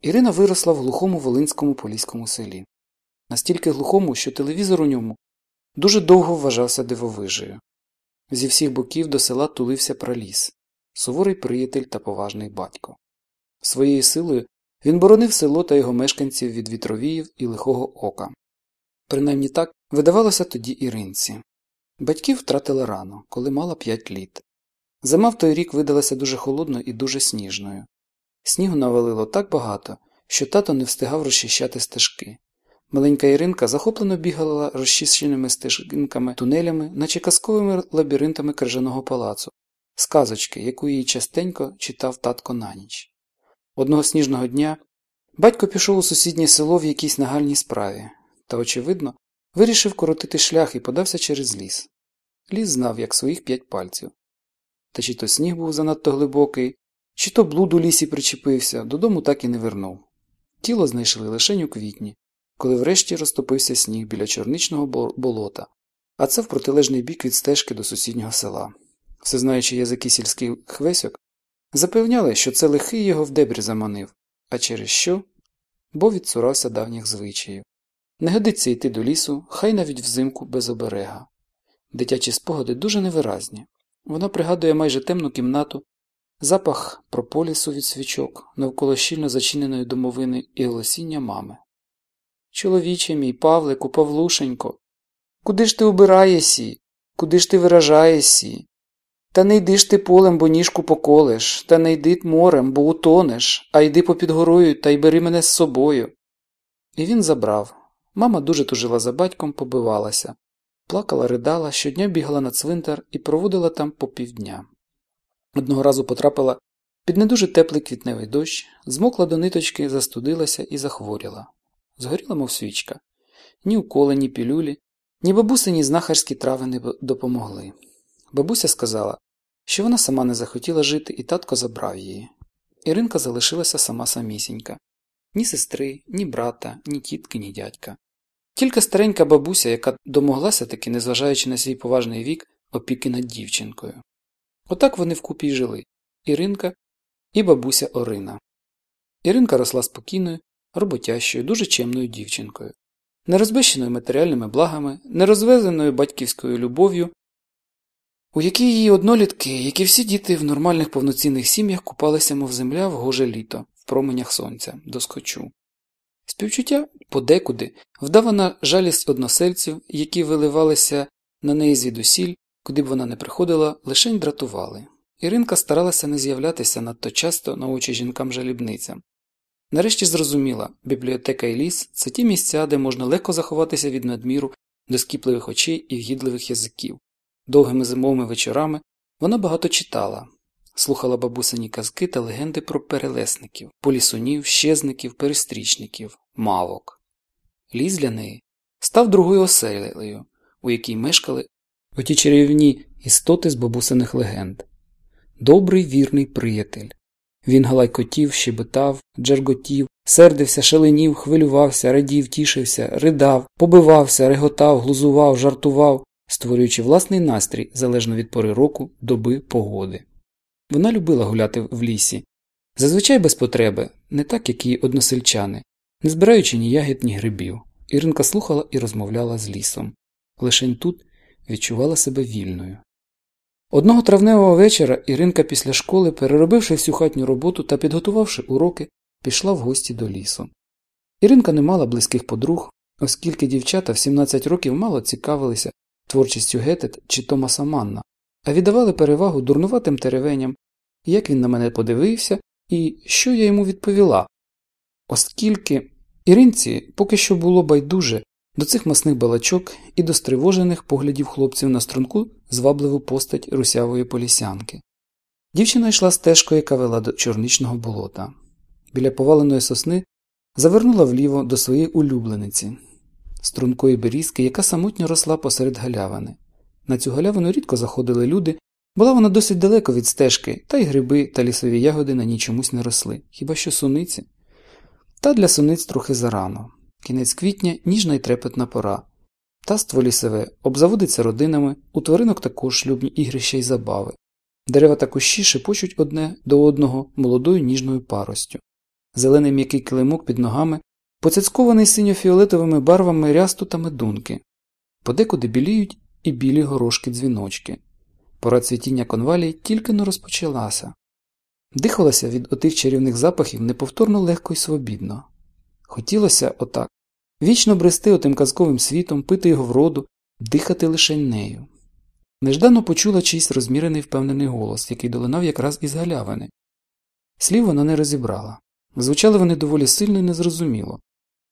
Ірина виросла в глухому волинському поліському селі, настільки глухому, що телевізор у ньому дуже довго вважався дивовижею. Зі всіх боків до села тулився праліс, суворий приятель та поважний батько. Своєю силою він боронив село та його мешканців від вітровіїв і лихого ока. Принаймні так видавалося тоді Іринці. Батьків втратила рано, коли мала п'ять літ. Зима в той рік видалася дуже холодною і дуже сніжною. Снігу навалило так багато, що тато не встигав розчищати стежки. Маленька Іринка захоплено бігала розчищеними стежинками, тунелями, наче казковими лабіринтами крижаного палацу, сказочки, яку їй частенько читав татко на ніч. Одного сніжного дня батько пішов у сусіднє село в якійсь нагальній справі, та, очевидно, вирішив коротити шлях і подався через ліс. Ліс знав, як своїх п'ять пальців. Та чи то сніг був занадто глибокий, чи то блуд у лісі причепився, додому так і не вернув. Тіло знайшли лише у квітні, коли врешті розтопився сніг біля чорничного болота, а це в протилежний бік від стежки до сусіднього села. Всезнаючи язики сільських хвесьок, запевняли, що це лихий його в дебрі заманив, а через що? Бо відцурався давніх звичаїв. Не годиться йти до лісу, хай навіть взимку без оберега. Дитячі спогади дуже невиразні. Вона пригадує майже темну кімнату, запах прополісу від свічок, навколо щільно зачиненої домовини і голосіння мами. Чоловіче мій, Павлику, Павлушенько, куди ж ти убираєсі? Куди ж ти виражаєсі? Та не йди ж ти полем, бо ніжку поколеш, та не йди морем, бо утонеш, а йди попід горою та й бери мене з собою. І він забрав. Мама дуже тужила за батьком, побивалася. Плакала, ридала, щодня бігала на цвинтар і проводила там по півдня. Одного разу потрапила під не дуже теплий квітневий дощ, змокла до ниточки, застудилася і захворіла. Згоріла, мов свічка. Ні уколи, ні пілюлі, ні бабуси, ні знахарські трави не допомогли. Бабуся сказала, що вона сама не захотіла жити, і татко забрав її. Іринка залишилася сама самісінька ні сестри, ні брата, ні тітки, ні дядька. Тільки старенька бабуся, яка домоглася таки, незважаючи на свій поважний вік, опіки над дівчинкою. Отак вони вкупі й жили Іринка і бабуся Орина. Іринка росла спокійною, роботящою, дуже чемною дівчинкою, не розбищеною матеріальними благами, не розвезеною батьківською любов'ю, у якій її однолітки, як і всі діти в нормальних повноцінних сім'ях купалися, мов земля в гоже літо, в променях сонця, до скочу. Співчуття подекуди вдавана жалість односельців, які виливалися на неї звідусіль, куди б вона не приходила, лишень дратували. Іринка старалася не з'являтися надто часто на очі жінкам жалібницям. Нарешті зрозуміла, бібліотека і ліс це ті місця, де можна легко заховатися від надміру доскіпливих очей і вгідливих язиків. Довгими зимовими вечорами вона багато читала, слухала бабусині казки та легенди про перелесників, полісунів, щезників, перестрічників, мавок. Ліс для неї став другою оселею, у якій мешкали оті чарівні істоти з бабусиних легенд. Добрий вірний приятель. Він галайкотів, щебетав, джерготів, сердився, шаленів, хвилювався, радів, тішився, ридав, побивався, реготав, глузував, жартував, створюючи власний настрій залежно від пори року, доби, погоди. Вона любила гуляти в лісі, зазвичай без потреби, не так, як її односельчани, не збираючи ні ягід, ні грибів. Іринка слухала і розмовляла з лісом. Лишень тут відчувала себе вільною. Одного травневого вечора Іринка після школи, переробивши всю хатню роботу та підготувавши уроки, пішла в гості до лісу. Іринка не мала близьких подруг, оскільки дівчата в 17 років мало цікавилися творчістю Гетет чи Томаса Манна, а віддавали перевагу дурнуватим теревеням, як він на мене подивився і що я йому відповіла. Оскільки Іринці поки що було байдуже до цих масних балачок і до стривожених поглядів хлопців на струнку звабливу постать русявої полісянки. Дівчина йшла стежкою, яка вела до чорничного болота. Біля поваленої сосни завернула вліво до своєї улюблениці, стрункої берізки, яка самотньо росла посеред галявини. На цю галявину рідко заходили люди, була вона досить далеко від стежки, та й гриби та лісові ягоди на ній чомусь не росли, хіба що суниці. Та для суниць трохи зарано. Кінець квітня ніжна й трепетна пора. Таство лісове обзаводиться родинами, у тваринок також шлюбні ігрища й забави. Дерева та кущі шепочуть одне до одного молодою ніжною паростю. зелений м'який килимок під ногами, поцяцькований синьо-фіолетовими барвами рясту та медунки, подекуди біліють і білі горошки дзвіночки. Пора цвітіння конвалій тільки но розпочалася. Дихалося від отих чарівних запахів неповторно легко й свобідно. Хотілося отак вічно брести отим казковим світом, пити його вроду, дихати лише нею. Неждано почула чийсь розмірений впевнений голос, який долинав якраз із галявини. Слів вона не розібрала. Звучали вони доволі сильно і незрозуміло.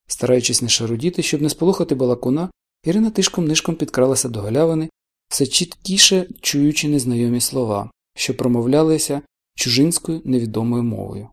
Стараючись не шарудіти, щоб не сполохати балакуна, Ірина тишком нишком підкралася до галявини, все чіткіше чуючи незнайомі слова, що промовлялися чужинською невідомою мовою.